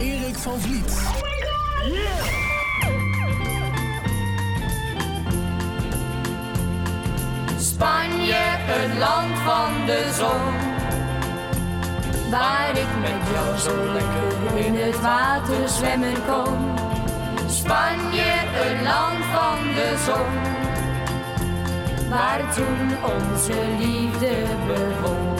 Erik van Vliet. Spanje, het land van de zon. Waar ik met jou zo lekker in het water zwemmen kon. Spanje, het land van de zon. Waar toen onze liefde begon.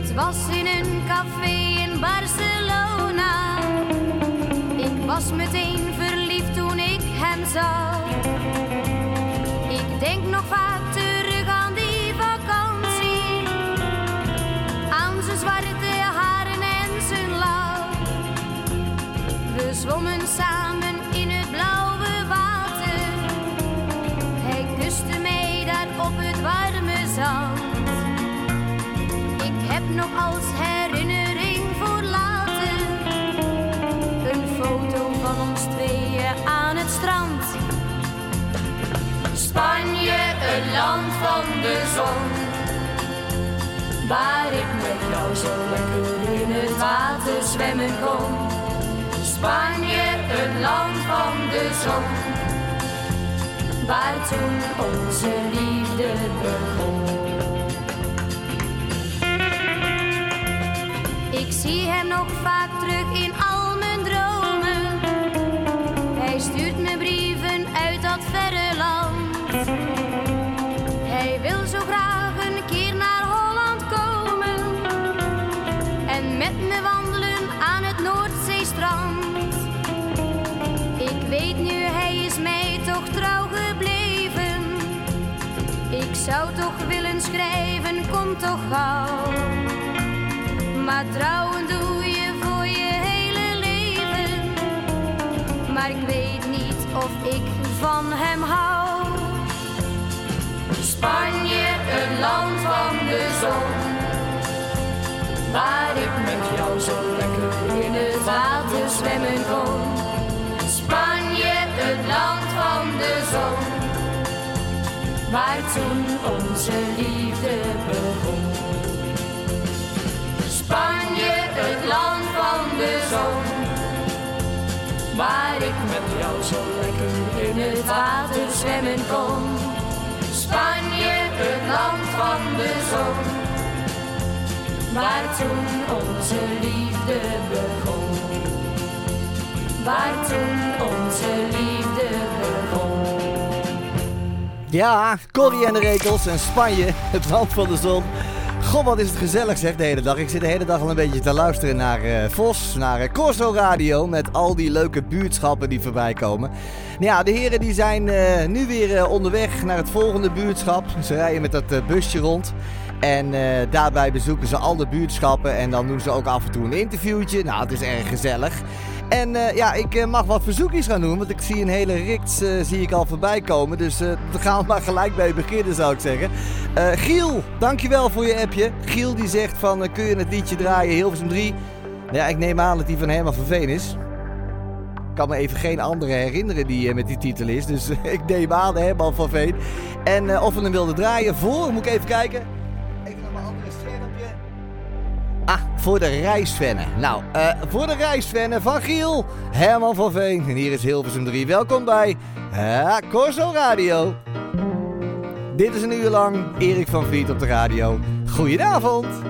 Het was in een café in Barcelona. Ik was meteen verliefd toen ik hem zag. Ik denk nog vaak terug aan die vakantie. Aan zijn zwarte haren en zijn lach. We zwommen Spanje, het land van de zon. Waar ik met jou zo lekker in het water zwemmen kon. Spanje, het land van de zon. Waar toen onze liefde begon. Ik zie hem nog vaak terug in met me wandelen aan het Noordzeestrand. Ik weet nu, hij is mij toch trouw gebleven. Ik zou toch willen schrijven, kom toch gauw. Maar trouwen doe je voor je hele leven. Maar ik weet niet of ik van hem hou. Spanje, het land van de zon. Waar ik met jou zo lekker in het water zwemmen kon. Spanje, het land van de zon. Waar toen onze liefde begon. Spanje, het land van de zon. Waar ik met jou zo lekker in het water zwemmen kon. Spanje, het land van de zon. Waar toen onze liefde begon. Waar toen onze liefde begon. Ja, Corrie en de Rekels en Spanje, het land van de zon. God, wat is het gezellig zeg de hele dag. Ik zit de hele dag al een beetje te luisteren naar eh, Vos, naar uh, Corso Radio. Met al die leuke buurtschappen die voorbij komen. Nou ja, de heren die zijn eh, nu weer onderweg naar het volgende buurtschap. Ze rijden met dat busje rond. En daarbij bezoeken ze al de buurtschappen. En dan doen ze ook af en toe een interviewtje. Nou, het is erg gezellig. En uh, ja, ik uh, mag wat verzoekjes gaan doen, want ik zie een hele rits uh, zie ik al voorbij komen. Dus daar gaan we maar gelijk bij beginnen, zou ik zeggen. Giel, dankjewel voor je appje. Giel die zegt van, kun je het liedje draaien, Hilversum 3? Nou ja, ik neem aan dat die van Herman van Veen is. Ik kan me even geen andere herinneren die met die titel is. Dus ik neem aan Herman van Veen. En of we hem wilden draaien voor, moet ik even kijken. Voor de reisvennen. Nou, uh, voor de reisvennen van Giel, Herman van Veen. En hier is Hilversum 3. Welkom bij uh, Corso Radio. Dit is een uur lang Erik van Vliet op de radio. Goedenavond.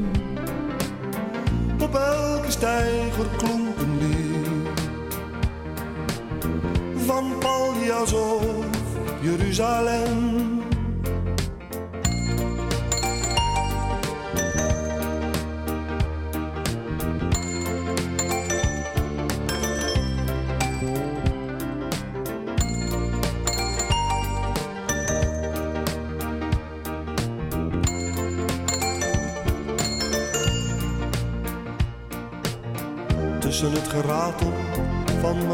Stijger klonk. Van Paljas of Jeruzalem.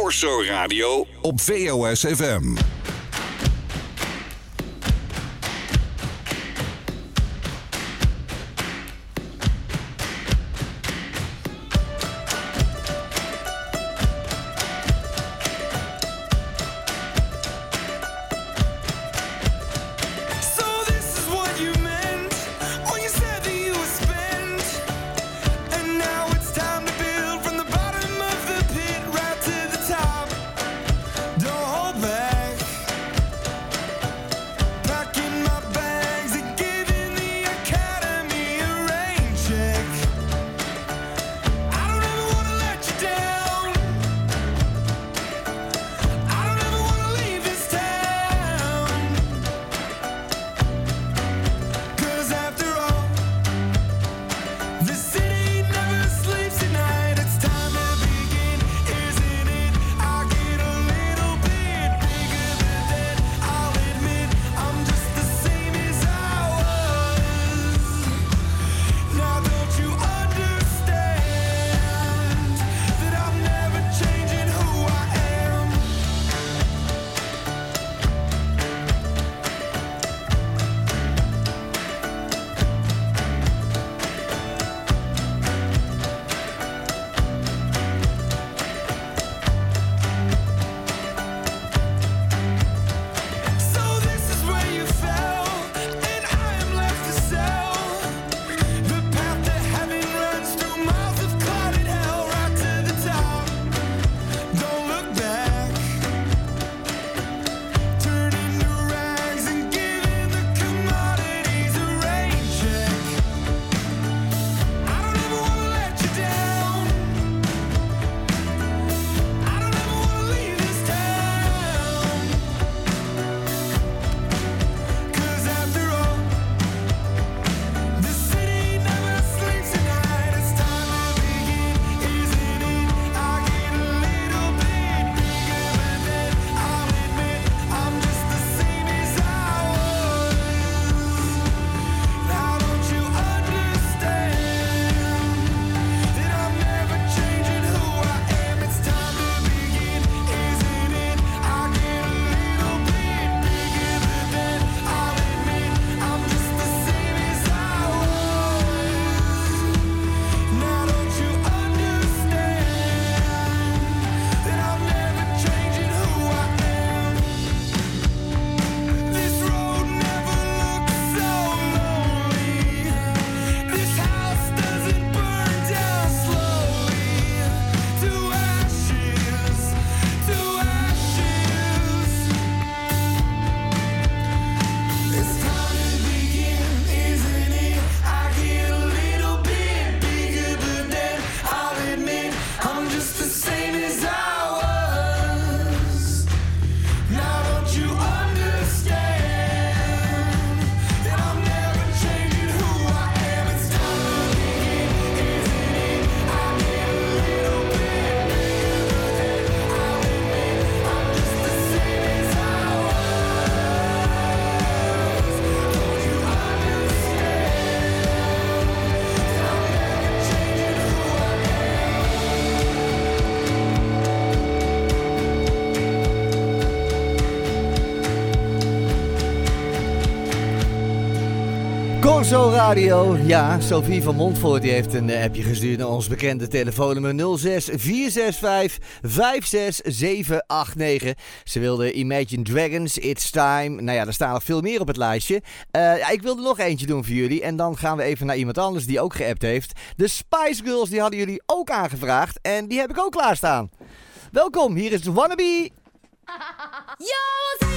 Corso Radio op VOS Corso Radio. Ja, Sophie van Montvoort die heeft een eh, appje gestuurd naar ons bekende telefoonnummer 06 465 56789. Ze wilde Imagine Dragons, It's Time. Nou ja, er staan nog veel meer op het lijstje. Eh, ik wilde nog eentje doen voor jullie. En dan gaan we even naar iemand anders die ook geappt heeft. De Spice Girls, die hadden jullie ook aangevraagd. En die heb ik ook klaarstaan. Welkom, hier is Wannabe. Yo,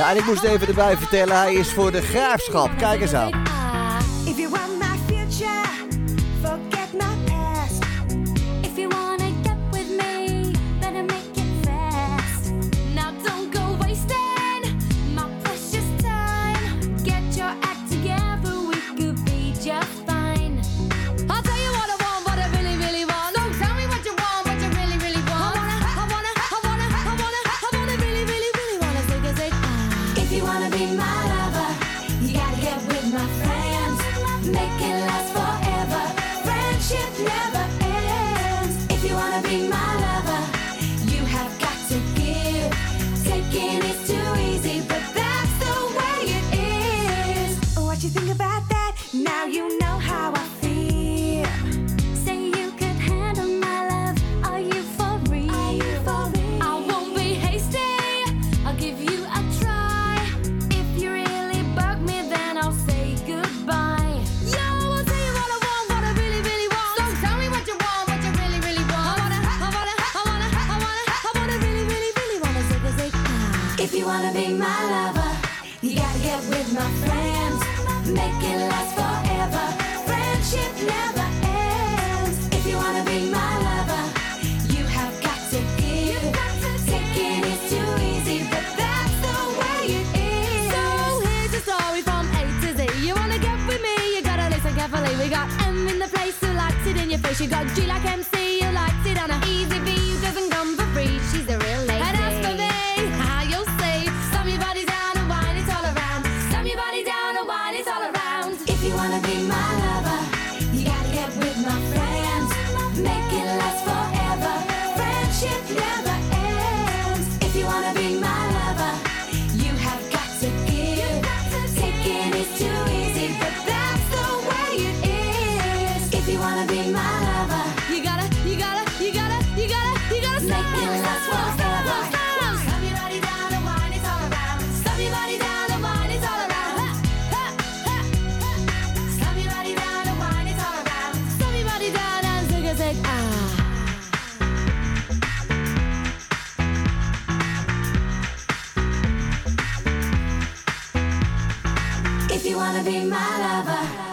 Ja, en ik moest even erbij vertellen, hij is voor de graafschap. Kijk eens aan.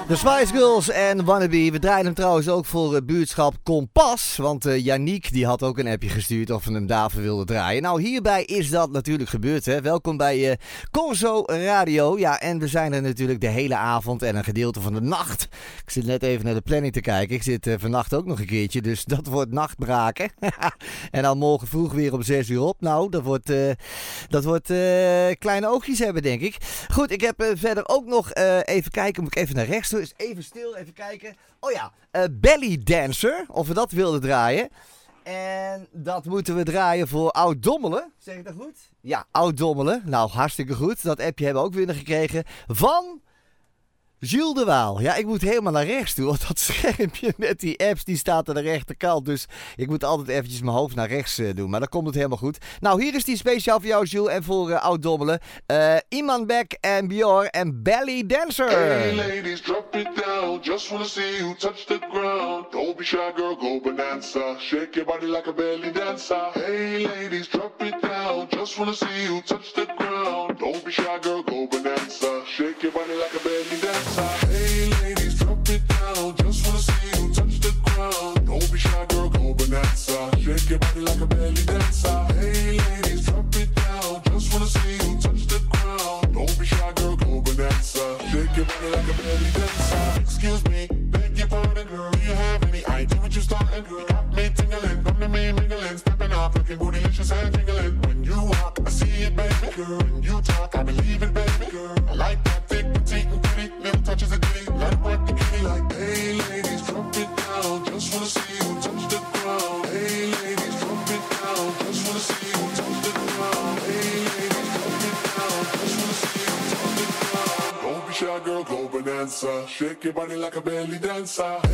De Spice Girls en Wannabe. We draaien hem trouwens ook voor uh, buurtschap Kompas. Want uh, Yannick die had ook een appje gestuurd of we hem daarvoor wilden draaien. Nou, hierbij is dat natuurlijk gebeurd. Hè. Welkom bij uh, Corso Radio. Ja, en we zijn er natuurlijk de hele avond en een gedeelte van de nacht. Ik zit net even naar de planning te kijken. Ik zit uh, vannacht ook nog een keertje. Dus dat wordt nachtbraken. en dan morgen vroeg weer om 6 uur op. Nou, dat wordt, dat wordt kleine oogjes hebben, denk ik. Goed, ik heb verder ook nog even kijken. Moet ik even naar rechts? Is even stil, even kijken. Oh ja, uh, Belly Dancer. Of we dat wilden draaien. En dat moeten we draaien voor Oud Dommelen. Zeg ik dat goed? Ja, Oud Dommelen. Nou, hartstikke goed. Dat appje hebben we ook binnengekregen van... Jules de Waal. Ja, ik moet helemaal naar rechts toe. Want dat schermpje met die apps die staat aan de rechterkant. Dus ik moet altijd eventjes mijn hoofd naar rechts uh, doen. Maar dan komt het helemaal goed. Nou, hier is die speciaal voor jou, Jules. En voor uh, Oud Dommelen. Uh, Iman Beck en Bjor en Belly Dancer. Hey ladies, drop it down. Just wanna see you touch the ground. Don't be shy, girl, go bonanza. Shake your body like a belly dancer. Hey ladies, drop it down. Just wanna see you touch the ground. Don't be shy, girl, go bonanza. Shake your body like a belly dancer. Hey ladies, drop it down. Just wanna see you touch the ground. Don't be shy, girl, go bonanza. Shake your body like a belly dancer. Hey ladies, drop it down. Just wanna see you touch party like a belly dancer.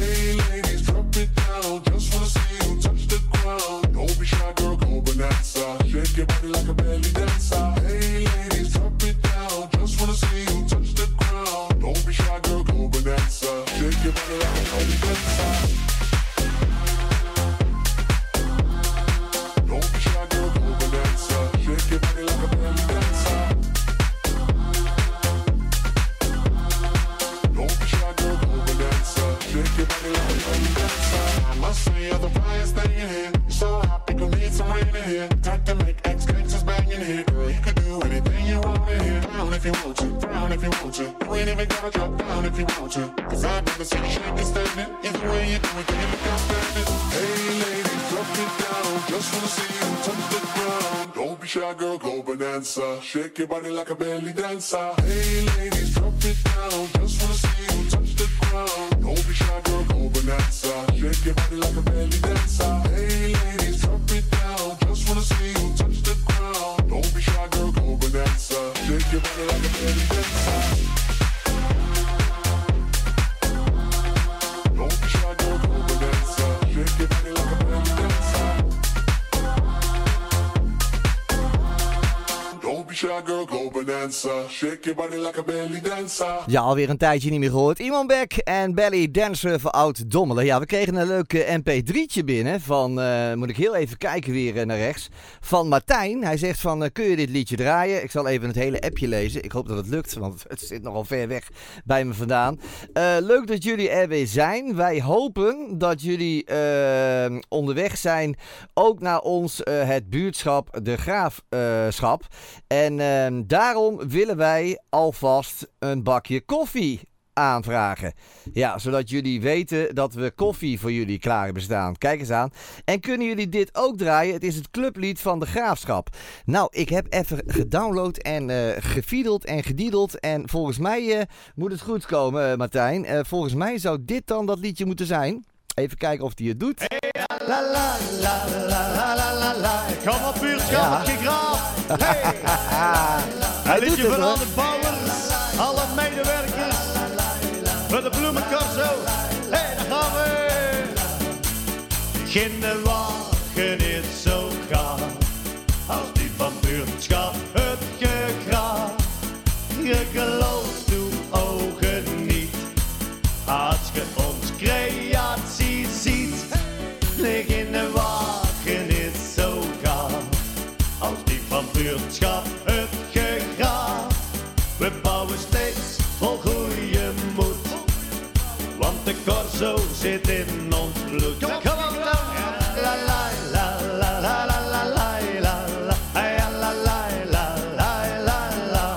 Body like a belly Ja, alweer een tijdje niet meer gehoord. Iman Beck en Belly Dancer voor Oud Dommelen. Ja, we kregen een leuk eh, mp3'tje binnen van, eh, moet ik heel even kijken weer eh, naar rechts, van Martijn. Hij zegt van, kun je dit liedje draaien? Ik zal even het hele appje lezen. Ik hoop dat het lukt, want het zit nogal ver weg bij me vandaan. Leuk dat jullie er weer zijn. Wij hopen dat jullie onderweg zijn, ook naar ons, het buurtschap De Graafschap. en eh, willen wij alvast een bakje koffie aanvragen. Ja, zodat jullie weten dat we koffie voor jullie klaar hebben staan. Kijk eens aan. En kunnen jullie dit ook draaien? Het is het clublied van de Graafschap. Nou, ik heb even gedownload en eh gefiedeld en gediedeld. En volgens mij eh, moet het goed komen, eh, Martijn. Volgens mij zou dit dan dat liedje moeten zijn. Even kijken of hij het doet. La la la la la la la la. Kom op buurtschap, graaf. Hey. Hij doet het, voor hoor. alle bouwers, alle medewerkers. Voor de bloemencorso. Hé, daar gaan we. Kinderwagen is de corso zit in ons bloed. Kom op, la la la la la la la la la la la Ay, la la la la la la la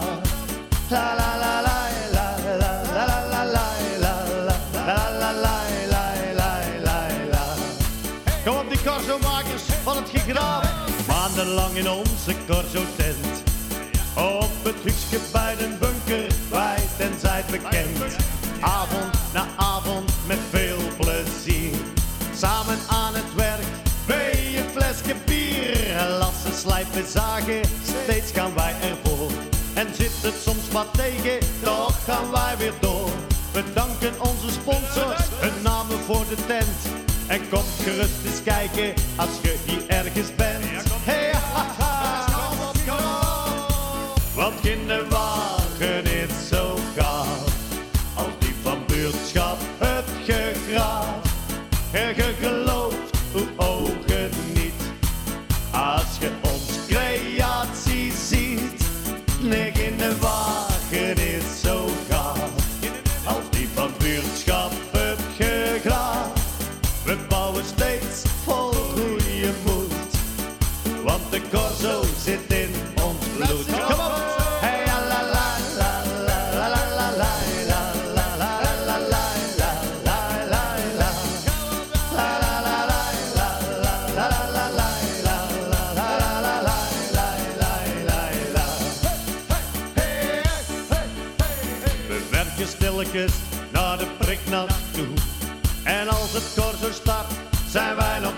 Slijpen, zagen, steeds gaan wij ervoor. En zit het soms wat tegen, toch gaan wij weer door. We danken onze sponsors, hun namen voor de tent. En kom gerust eens kijken als je hier ergens bent. Hey, ha, ha, kinderwagen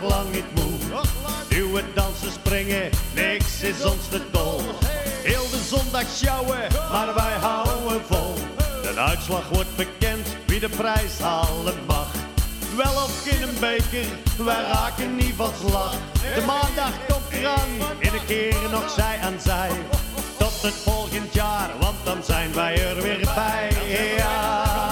nog lang niet moe. Duwen, dansen, springen, niks is ons te dol. Heel de zondag sjouwen, maar wij houden vol. De uitslag wordt bekend, wie de prijs halen mag. Wel of geen een beker, wij raken niet van slag. De maandag komt eraan, in een keer nog zij aan zij. Tot het volgend jaar, want dan zijn wij er weer bij. Ja.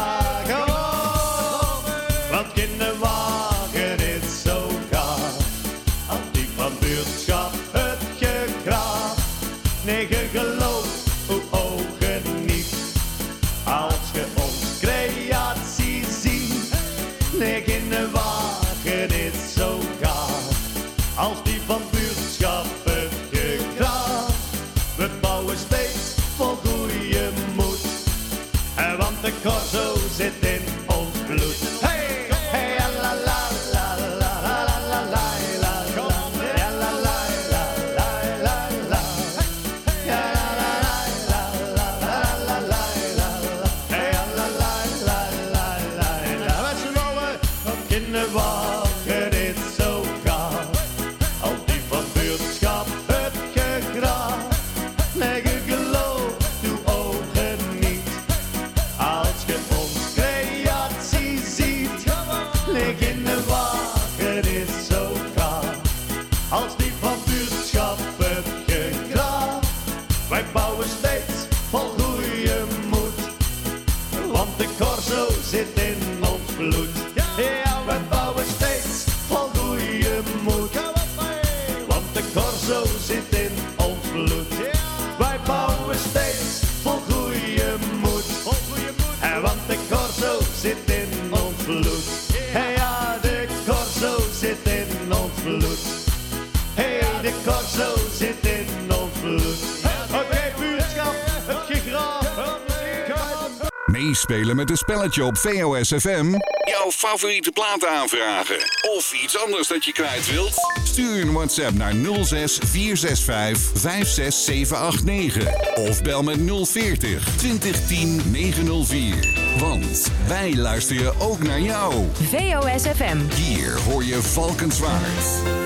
rosy Spelen met een spelletje op VOSFM? Jouw favoriete platen aanvragen? Of iets anders dat je kwijt wilt? Stuur een WhatsApp naar 06 465 56789. Of bel met 040 2010 904. Want wij luisteren ook naar jou. VOSFM. Hier hoor je Valkenswaard.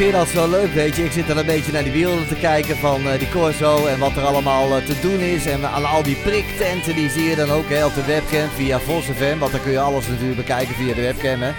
Vind dat zo leuk, weet je. Ik zit dan een beetje naar die beelden te kijken van uh, die Corso en wat er allemaal uh, te doen is. En aan al die priktenten, die zie je dan ook hè, op de webcam via Vos FM. Want dan kun je alles natuurlijk bekijken via de webcam, hè.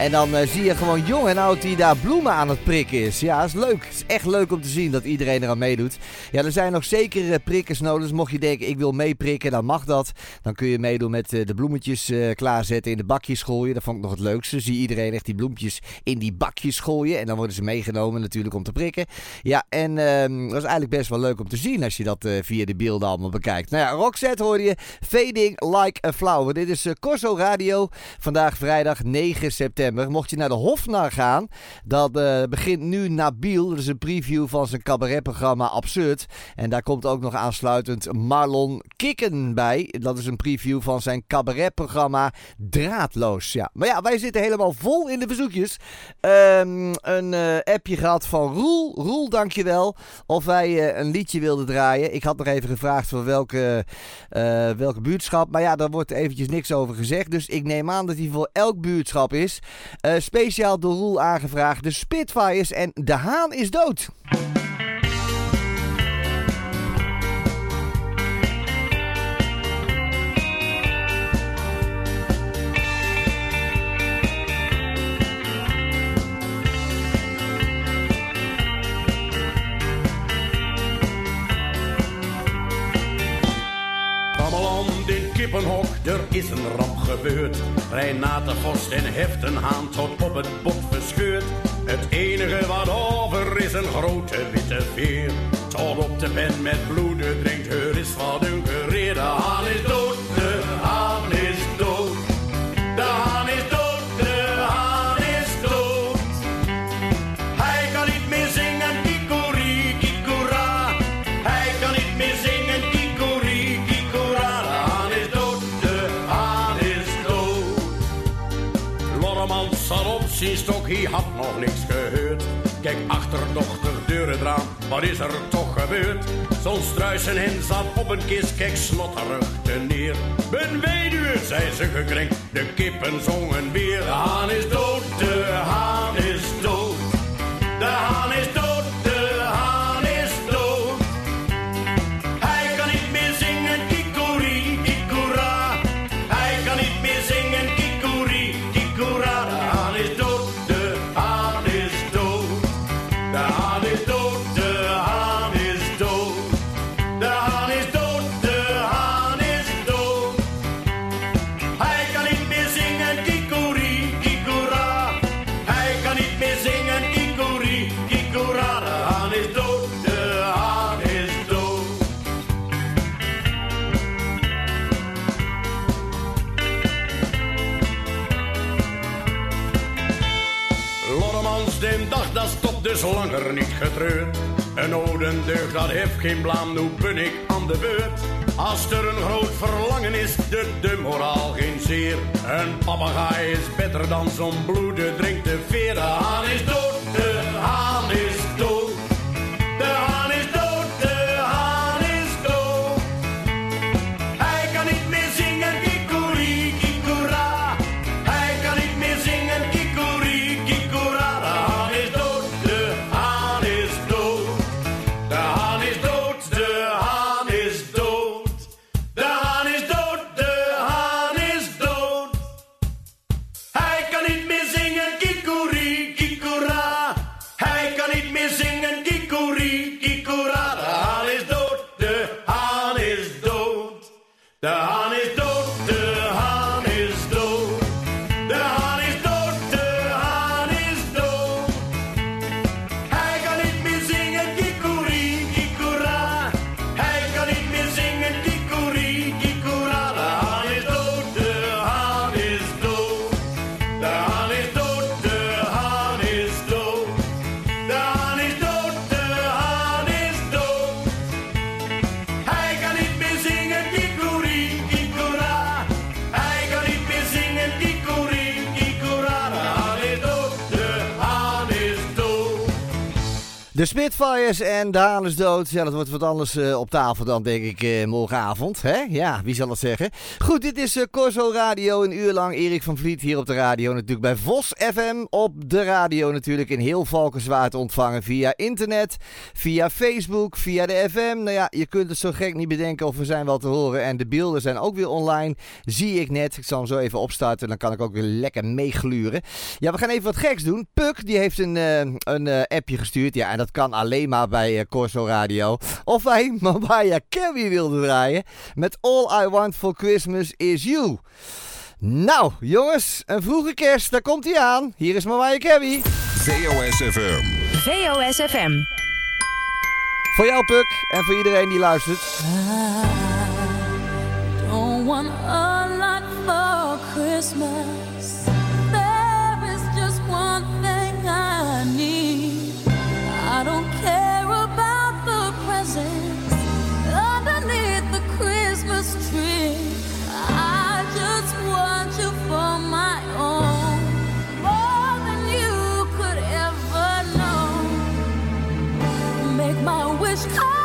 En dan uh, zie je gewoon jong en oud die daar bloemen aan het prikken is. Ja, is leuk. Het is echt leuk om te zien dat iedereen eraan meedoet. Ja, er zijn nog zeker uh, prikkers nodig. Dus mocht je denken, ik wil meeprikken, dan mag dat. Dan kun je meedoen met uh, de bloemetjes klaarzetten, in de bakjes gooien. Dat vond ik nog het leukste. Zie iedereen echt die bloempjes in die bakjes gooien. En dan worden ze meegenomen natuurlijk om te prikken. Ja, en ehm, dat is eigenlijk best wel leuk om te zien als je dat via de beelden allemaal bekijkt. Nou ja, Roxette hoorde je. Fading Like a Flower. Dit is Corso Radio. Vandaag vrijdag 9 september. Mocht je naar de Hofnar gaan, dat uh, begint nu Nabil. Dat is een preview van zijn cabaretprogramma Absurd. En daar komt ook nog aansluitend Marlon Kikken bij. Dat is een preview van zijn cabaretprogramma Draadloos. Ja. Maar ja, wij zitten helemaal vol in de verzoekjes. Um, een uh, appje gehad van Roel. Roel, dankjewel. Of wij uh, een liedje wilden draaien. Ik had nog even gevraagd voor welke, welke buurtschap. Maar ja, daar wordt eventjes niks over gezegd. Dus ik neem aan dat hij voor elk buurtschap is. Uh, speciaal door Roel aangevraagd. De Spitfires en De Haan is dood. Er is een ramp gebeurd. Renate Vos en heft een haan tot op het bot verscheurd. Het enige wat over is een grote witte veer. Tot op de pen met bloeden drinkt, er is wat een gereerde haan is Kijk, achterdochter, deuren eraan, wat is er toch gebeurd? Zo'n struisen hen zat op een kist, kijk, slotterig te neer. Ben weduwe, zei ze gekrenkt, de kippen zongen weer. De haan is dood, de haan is dood. De haan is dood, dus langer niet getreurd. Een odendeugd, dat heeft geen blaam, nu ben ik aan de beurt. Als er een groot verlangen is, de, de moraal geen zeer. Een papegaai is beter dan zo'n bloeden drinkt de veer. De haan is dood, de haan is dood. De Spitfires en Daan is dood. Ja, dat wordt wat anders uh, op tafel dan, denk ik, uh, morgenavond. Hè? Ja, wie zal het zeggen? Goed, dit is uh, Corso Radio. Een uur lang Erik van Vliet hier op de radio. Natuurlijk bij Vos FM op de radio natuurlijk. In heel Valkenswaard ontvangen via internet, via Facebook, via de FM. Nou ja, je kunt het zo gek niet bedenken of we zijn wel te horen. En de beelden zijn ook weer online. Zie ik net. Ik zal hem zo even opstarten. Dan kan ik ook weer lekker meegluren. Ja, we gaan even wat geks doen. Puk, die heeft een, een appje gestuurd. Ja, en dat kan alleen maar bij uh, Corso Radio. Of wij Mariah Carey wilden draaien met All I Want For Christmas Is You. Nou, jongens, een vroege kerst, daar komt hij aan. Hier is Mariah Carey. VOS FM. VOS FM. Voor jou, Puk, en voor iedereen die luistert. I don't want a lot for Christmas. wish. I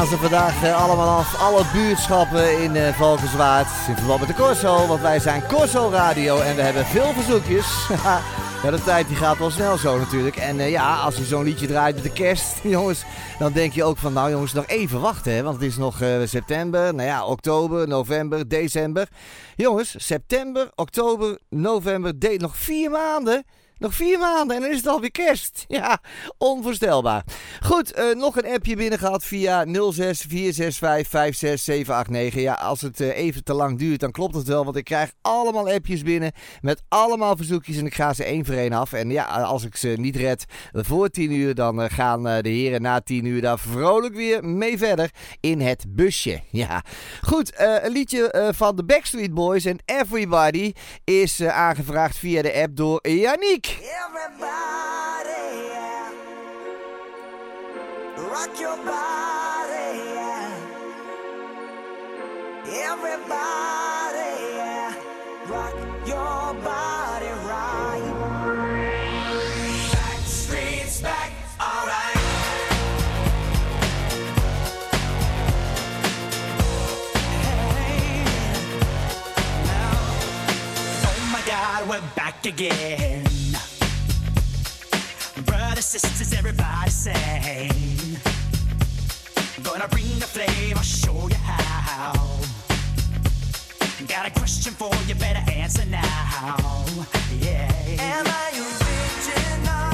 gaan ze vandaag eh, allemaal af. Alle buurtschappen in eh Valkenswaard. In verband met de Corso. Want wij zijn Corso Radio. En we hebben veel verzoekjes. ja, de tijd die gaat wel snel zo natuurlijk. En eh, ja, als je zo'n liedje draait met de kerst. Jongens, dan denk je ook van nou jongens, nog even wachten. Hè? Want het is nog september. Nou ja, oktober, november, december. Jongens, september, oktober, november, de nog vier maanden. Nog vier maanden en dan is het alweer kerst. Ja, onvoorstelbaar. Goed, eh, nog een appje binnen gehad via 0646556789. Ja, als het eh, even te lang duurt, dan klopt het wel. Want ik krijg allemaal appjes binnen met allemaal verzoekjes. En ik ga ze één voor één af. En ja, als ik ze niet red voor 10 uur, dan eh, gaan de heren na 10 uur daar vrolijk weer mee verder in het busje. Ja, goed. een liedje van de Backstreet Boys en Everybody is aangevraagd via de app door Yannick. Everybody, yeah. Rock your body, yeah. Everybody, yeah. Rock your body right. Back alright. Oh my God, we're back again. Sisters, everybody sing. Gonna bring the flame, I'll show you how. Got a question for you, better answer now. Yeah. Am I original?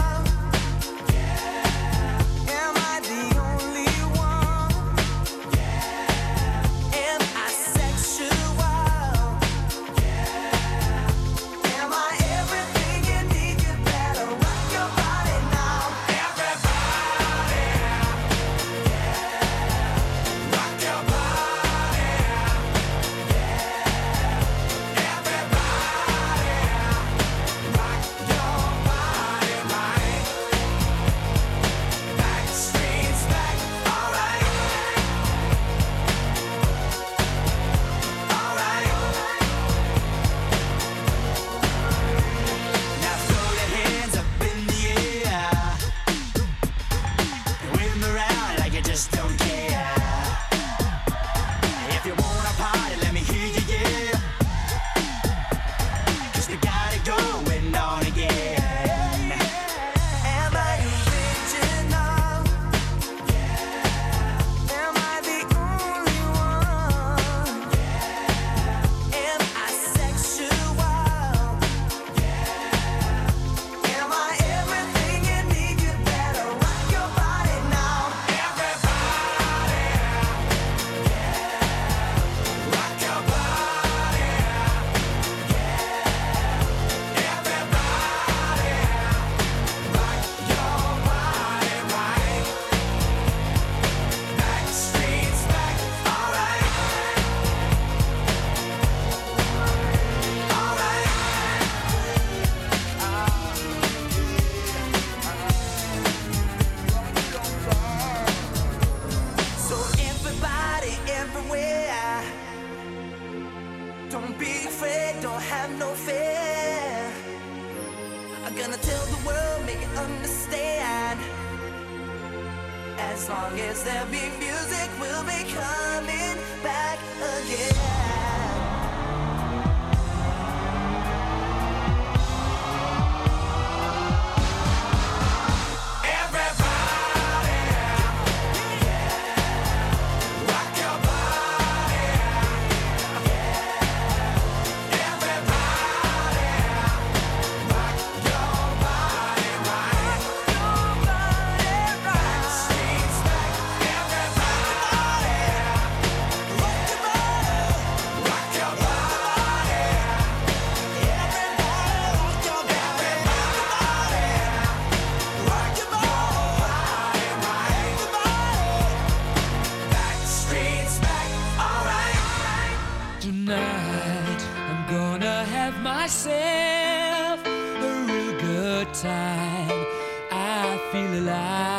Time. I feel alive.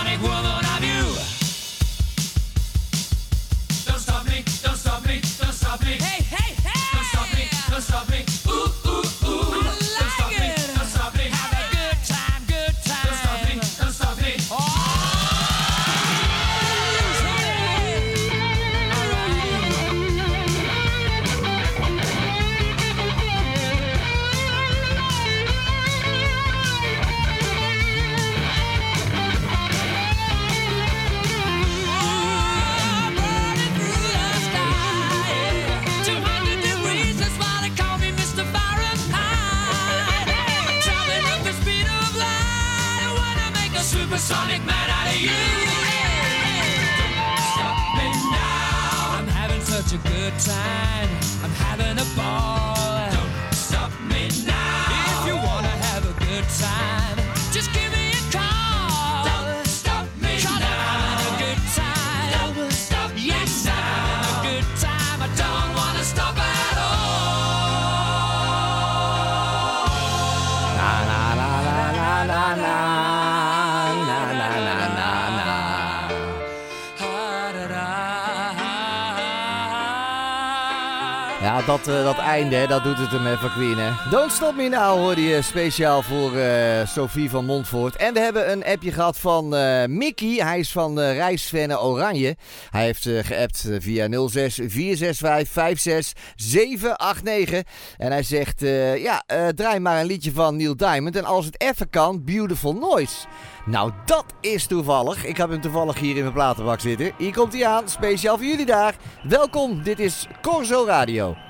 Sonic will het hem even. Don't Stop Me Now hoorde je speciaal voor eh, Sophie van Montfort. En we hebben een appje gehad van eh, Mickey. Hij is van Reisvennen Oranje. Hij heeft geappt via 06 465 56 789. En hij zegt, ja, draai maar een liedje van Neil Diamond. En als het even kan, Beautiful Noise. Nou, dat is toevallig. Ik heb hem toevallig hier in mijn platenbak zitten. Hier komt hij aan, speciaal voor jullie daar. Welkom, dit is Corso Radio.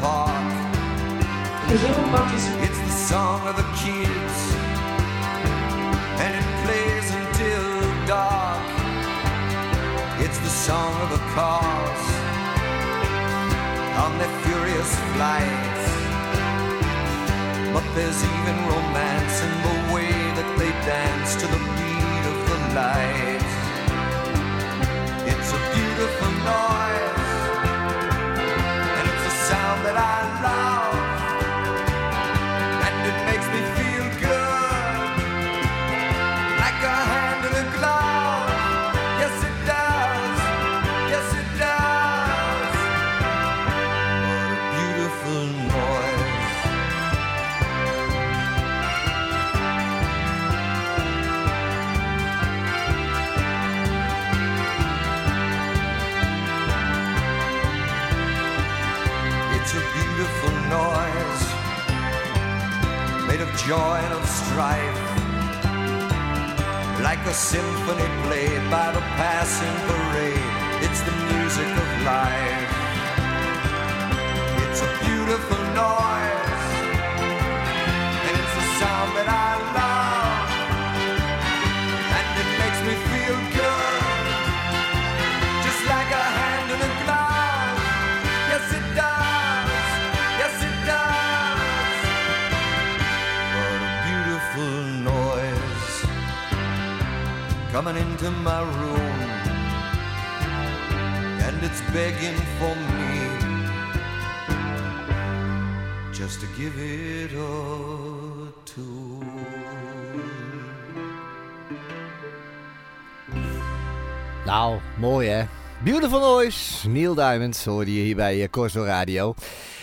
Park. It's the song of the kids and it plays until dark. It's the song of the cars on their furious flights. But there's even romance in the way that they dance to the beat of the light. Beautiful Noise, Neil Diamond, hoorde je hier bij eh, Corso Radio.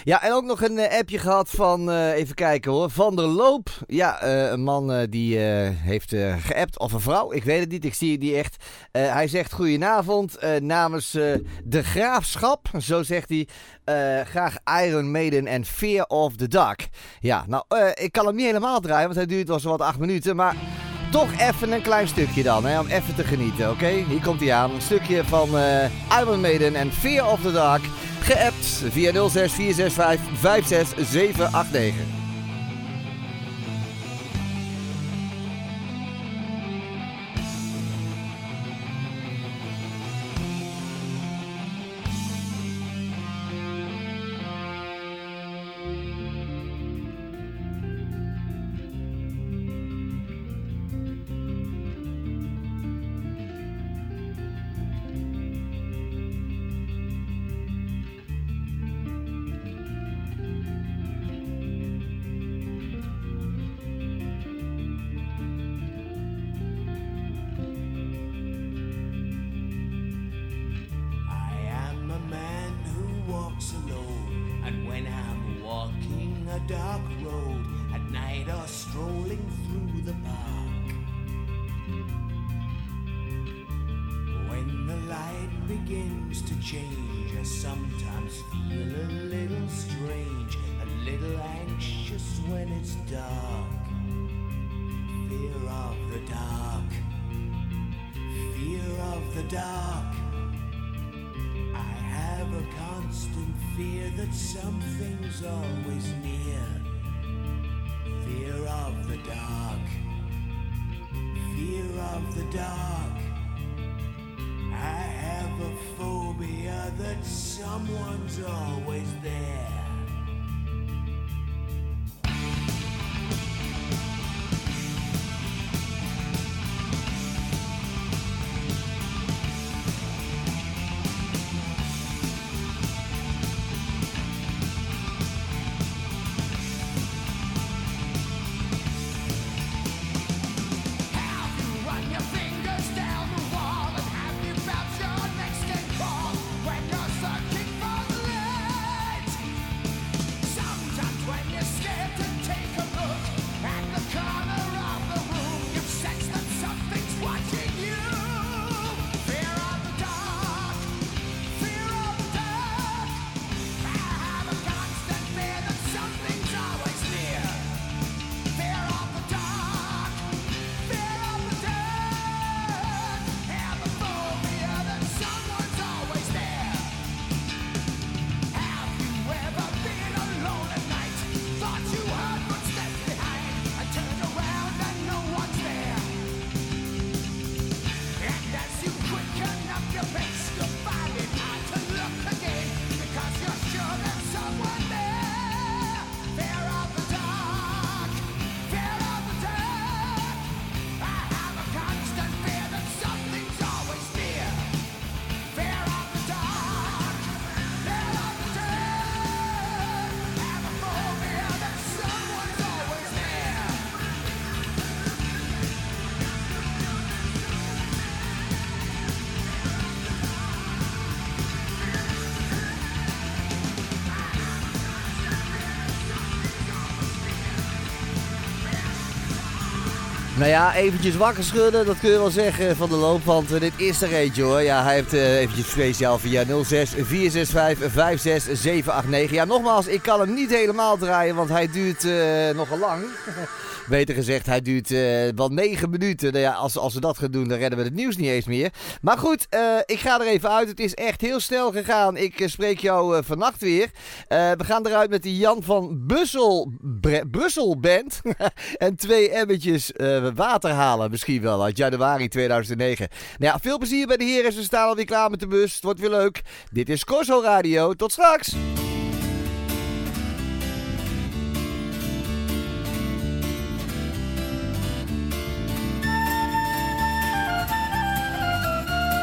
Ja, en ook nog een eh, appje gehad van, eh, even kijken hoor, Van der Loop. Ja, een man die heeft geappt, of een vrouw, ik weet het niet, ik zie niet echt. Hij zegt goedenavond namens de graafschap, zo zegt hij. graag Iron Maiden en Fear of the Dark. Ja, nou, ik kan hem niet helemaal draaien, want hij duurt wel zo wat acht minuten, maar... Toch even een klein stukje dan, hè, om even te genieten, oké? Hier komt hij aan. Een stukje van eh Iron Maiden en Fear of the Dark. Geappt via 06465 Nou ja, eventjes wakker schudden, dat kun je wel zeggen van de loop. Want eh, dit is er eentje hoor. Ja, hij heeft eh, eventjes speciaal via 06 465 56789. Ja, nogmaals, ik kan hem niet helemaal draaien, want hij duurt eh, nogal lang. Beter gezegd, hij duurt eh, wel 9 minuten. Nou ja, als, als we dat gaan doen, dan redden we het nieuws niet eens meer. Maar goed, ik ga er even uit. Het is echt heel snel gegaan. Ik spreek jou vannacht weer. We gaan eruit met die Jan van Brussel Band. en twee emmertjes water halen, misschien wel, uit januari 2009. Nou ja, veel plezier bij de heren. Ze staan alweer klaar met de bus. Het wordt weer leuk. Dit is Corso Radio. Tot straks.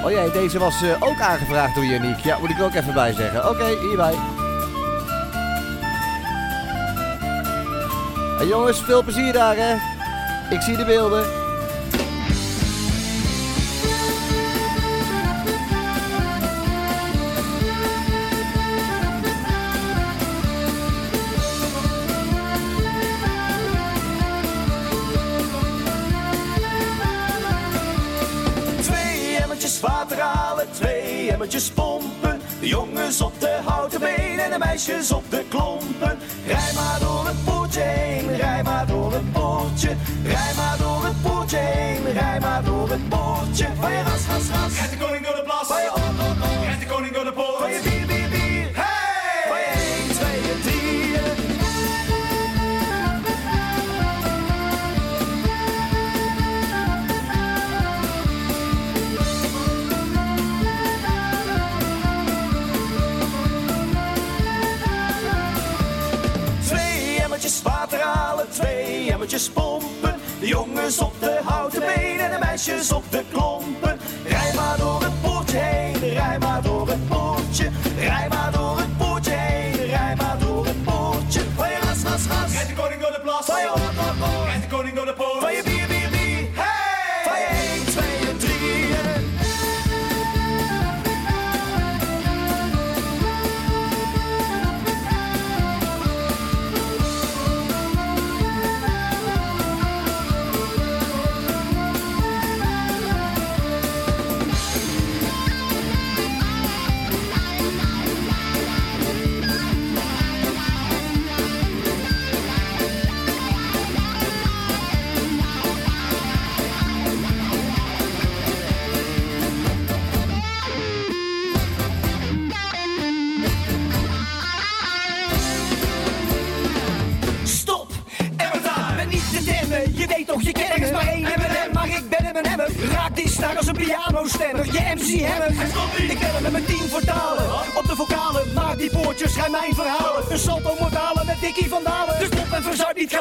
Oh jee, deze was eh, ook aangevraagd door Janiek. Ja, moet ik er ook even bij zeggen. Oké, hierbij. Hey jongens, veel plezier daar hè. Ik zie de beelden. Twee emmertjes water halen, twee emmertjes pompen. De jongens op de houten been en de meisjes op de klompen. Rij maar door het poortje heen, rij maar door het poortje. Rij maar door het poortje heen, rij maar door het poortje. Van je ras, ras, ras. Rijdt de koning door de plas. Van je. Rijdt de koning door de poort. grote benen en de meisjes op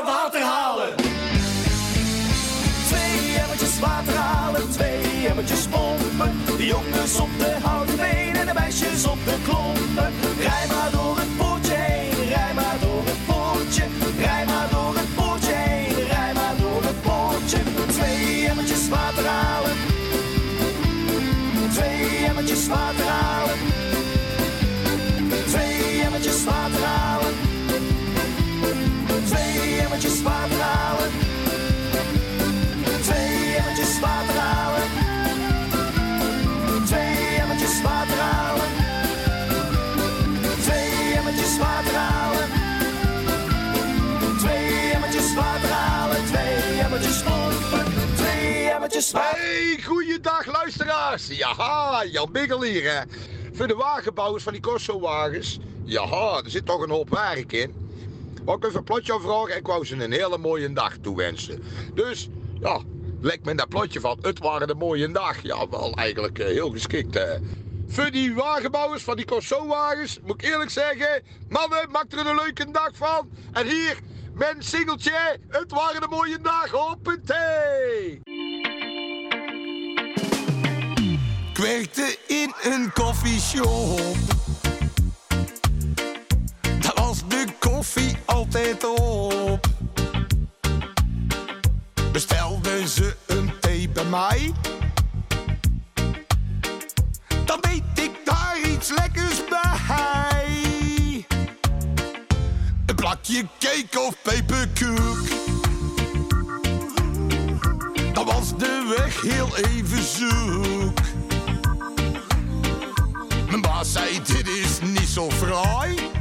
water halen. Twee emmertjes water halen, twee emmertjes pompen. De jongens op de houten been en de meisjes op de klompen. Rij maar door het poortje heen, rij maar door het poortje. Rij maar door het poortje heen, rij maar door het poortje. Twee emmertjes water halen. Twee emmertjes water halen. Luisteraars. Jaha, Jan Biggel hier hè. Voor de wagenbouwers van die Corso-wagens. Jaha, er zit toch een hoop werk in. Wou ik even een plotje aanvragen en ik wou ze een hele mooie dag toewensen. Dus, ja, lijkt me dat plotje van het waren een mooie dag. Ja, wel eigenlijk eh, heel geschikt. eh. Voor die wagenbouwers van die Corso-wagens, moet ik eerlijk zeggen, mannen, maak er een leuke dag van. En hier, mijn singeltje, het waren een mooie dag, hoppatee! Werkte in een koffieshop. Daar was de koffie altijd op. Bestelden ze een thee bij mij. Dan deed ik daar iets lekkers bij. Een plakje cake of peperkoek. de weg heel even zoek. Zij, dit is niet zo fraai.